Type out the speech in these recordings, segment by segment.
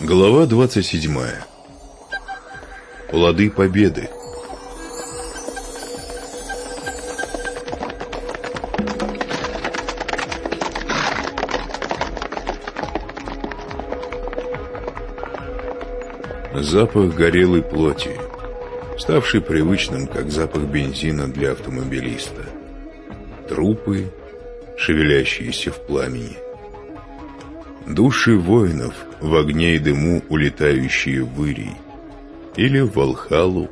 Глава 27. Плоды победы. Запах горелой плоти, ставший привычным, как запах бензина для автомобилиста. Трупы, шевелящиеся в пламени. Души воинов, в огне и дыму улетающие в Ирий, или в Волхалу,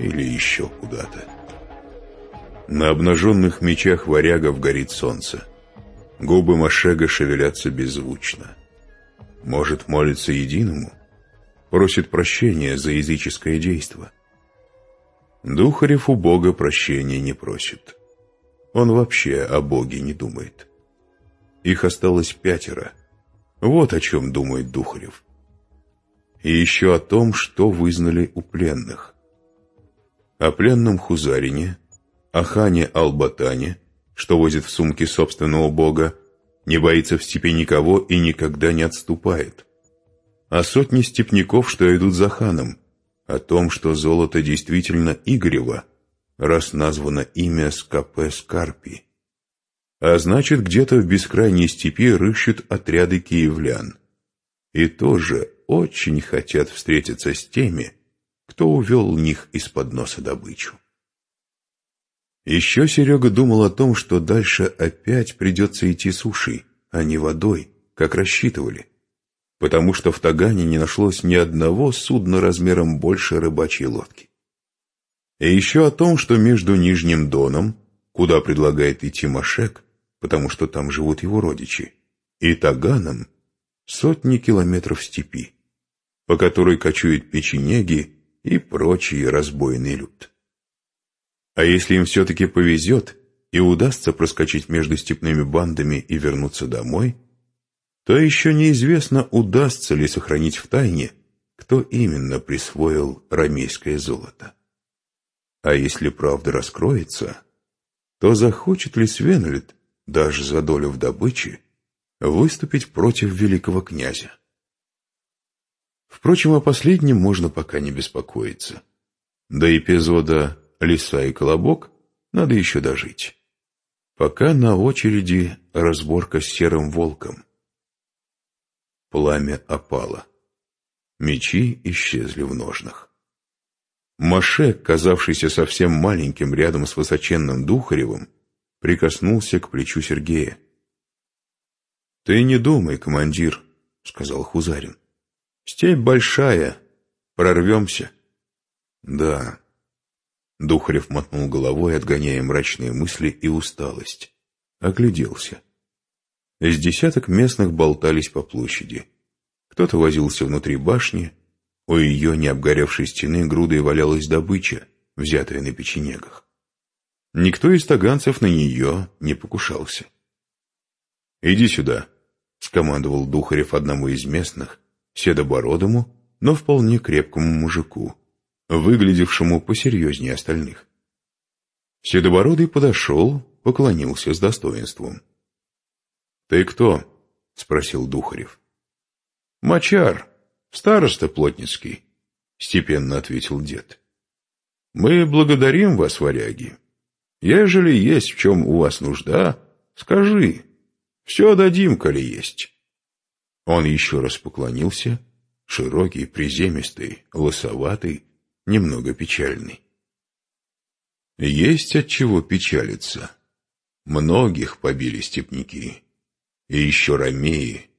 или еще куда-то. На обнаженных мечах варягов горит солнце. Губы Машега шевелятся беззвучно. Может, молится единому? Просит прощения за языческое действо. Духарев у Бога прощения не просит. Он вообще о Боге не думает. Их осталось пятеро — вот о чем думает Духарев. И еще о том, что вызнали у пленных. О пленном Хузарине, о хане Албатане, что возит в сумке собственного бога, не боится в степи никого и никогда не отступает. О сотне степняков, что идут за ханом, о том, что золото действительно Игорева, раз названо имя Скапе Скарпи. А значит, где-то в бескрайней степи рыщут отряды киевлян. И тоже очень хотят встретиться с теми, кто увел у них из-под носа добычу. Еще Серега думал о том, что дальше опять придется идти сушей, а не водой, как рассчитывали, потому что в Тагане не нашлось ни одного судна размером больше рыбачьей лодки. И еще о том, что между Нижним Доном, куда предлагает идти Машек, потому что там живут его родичи, и Таганом сотни километров степи, по которой кочуют печенеги и прочий разбойный люд. А если им все-таки повезет и удастся проскочить между степными бандами и вернуться домой, то еще неизвестно, удастся ли сохранить в тайне, кто именно присвоил рамейское золото. А если правда раскроется, то захочет ли Свенельд даже за долю в добыче, выступить против великого князя. Впрочем, о последнем можно пока не беспокоиться. До эпизода «Лиса и колобок» надо еще дожить. Пока на очереди разборка с серым волком. Пламя опало. Мечи исчезли в ножнах. Маше, казавшийся совсем маленьким рядом с высоченным Духаревым, прикоснулся к плечу Сергея. «Ты не думай, командир», — сказал Хузарин. «Степь большая, прорвемся». «Да». Духарев мотнул головой, отгоняя мрачные мысли и усталость. Огляделся. С десяток местных болтались по площади. Кто-то возился внутри башни, у ее необгоревшей стены грудой валялась добыча, взятая на печенегах. Никто из таганцев на нее не покушался. «Иди сюда», — скомандовал Духарев одному из местных, седобородому, но вполне крепкому мужику, выглядевшему посерьезнее остальных. Седобородый подошел, поклонился с достоинством. «Ты кто?» — спросил Духарев. «Мочар, староста плотницкий», — степенно ответил дед. «Мы благодарим вас, варяги. Ежели есть в чем у вас нужда, скажи. Все дадим, коли есть. Он еще раз поклонился, широкий, приземистый, лосоватый, немного печальный. Есть от чего печалиться. Многих побили степняки, и еще ромеи.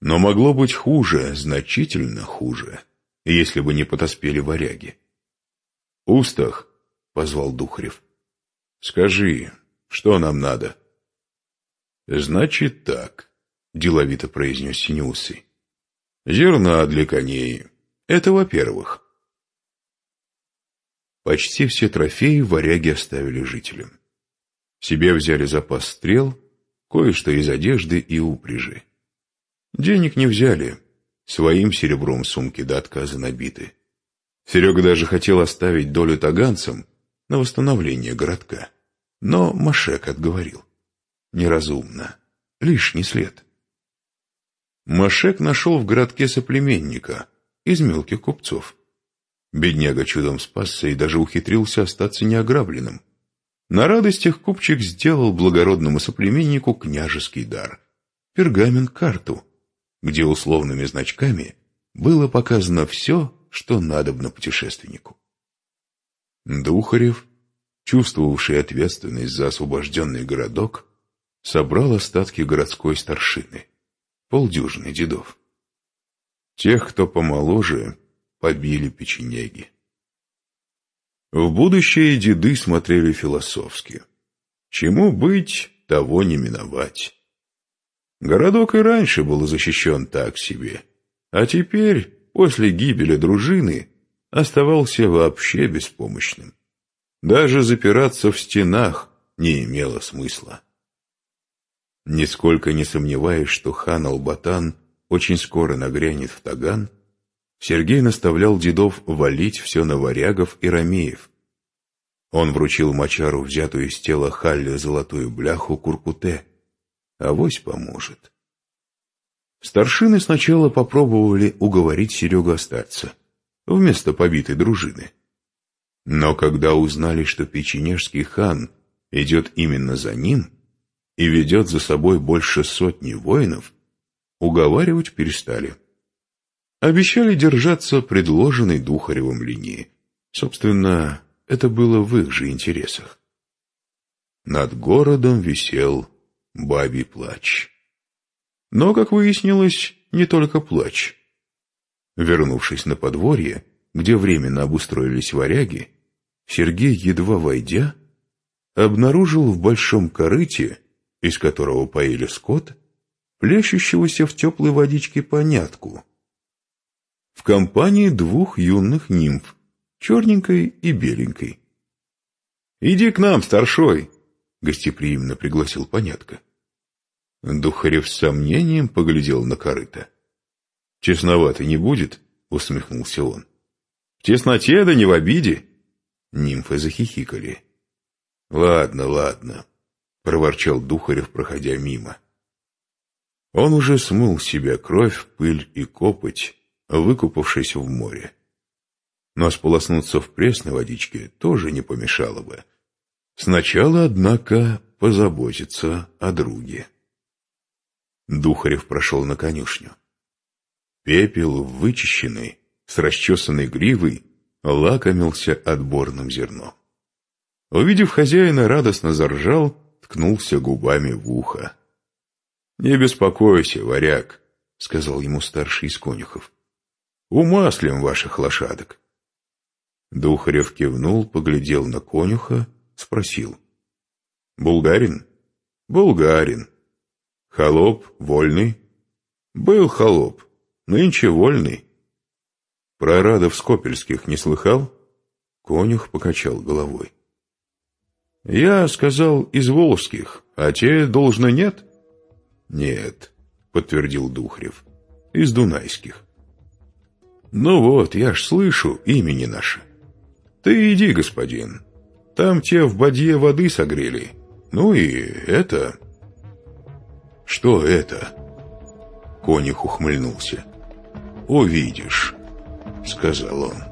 Но могло быть хуже, значительно хуже, если бы не потоспели варяги. «Устах!» — позвал Духарев. Скажи, что нам надо? Значит так, деловито произнес Синеусый. Зерна для коней. Это во-первых. Почти все трофеи варяги оставили жителям. Себе взяли запас стрел, кое-что из одежды и упряжи. Денег не взяли, своим серебром сумки до отказа набиты. Серега даже хотел оставить долю таганцам на восстановление городка. Но Машек отговорил. Неразумно. Лишний след. Машек нашел в городке соплеменника из мелких купцов. Бедняга чудом спасся и даже ухитрился остаться неограбленным. На радостях купчик сделал благородному соплеменнику княжеский дар — пергамент-карту, где условными значками было показано все, что надобно путешественнику. Духарев, чувствовавший ответственность за освобожденный городок, собрал остатки городской старшины, полдюжины дедов. Тех, кто помоложе, побили печенеги. В будущее деды смотрели философски. Чему быть, того не миновать. Городок и раньше был защищен так себе, а теперь, после гибели дружины, оставался вообще беспомощным. Даже запираться в стенах не имело смысла. Нисколько не сомневаясь, что хан Албатан очень скоро нагрянет в Таган, Сергей наставлял дедов валить все на варягов и ромеев. Он вручил Мачару взятую из тела Халли золотую бляху Куркуте. Авось поможет. Старшины сначала попробовали уговорить Серегу остаться, вместо побитой дружины. Но когда узнали, что печенежский хан идет именно за ним и ведет за собой больше сотни воинов, уговаривать перестали. Обещали держаться предложенной Духаревым линии. Собственно, это было в их же интересах. Над городом висел бабий плач. Но, как выяснилось, не только плач. Вернувшись на подворье, где временно обустроились варяги, Сергей, едва войдя, обнаружил в большом корыте, из которого поили скот, плещущегося в теплой водичке понятку. В компании двух юных нимф, черненькой и беленькой. «Иди к нам, старшой!» — гостеприимно пригласил понятка. Духарев с сомнением поглядел на корыто. «Честновато не будет?» — усмехнулся он. «В тесноте да не в обиде!» Нимфы захихикали. «Ладно, ладно», — проворчал Духарев, проходя мимо. Он уже смыл себя кровь, пыль и копоть, выкупавшись в море. Но сполоснуться в пресной водичке тоже не помешало бы. Сначала, однако, позаботиться о друге. Духарев прошел на конюшню. Пепел, вычищенный, с расчесанной гривой, лакомился отборным зерном. Увидев хозяина, радостно заржал, ткнулся губами в ухо. — Не беспокойся, варяг, — сказал ему старший из конюхов. — Умаслим ваших лошадок. Духарев кивнул, поглядел на конюха, спросил. — Булгарин? — Булгарин. — Холоп, вольный? — Был холоп, нынче вольный. — Про радов Скопельских не слыхал? Конюх покачал головой. — Я сказал из Волжских, а те, должно, нет? — Нет, — подтвердил Духарев, — из Дунайских. — Ну вот, я ж слышу имени наше. Ты иди, господин. Там те в бадье воды согрели. Ну и это... Что это? Конюх ухмыльнулся. Увидишь, сказал он.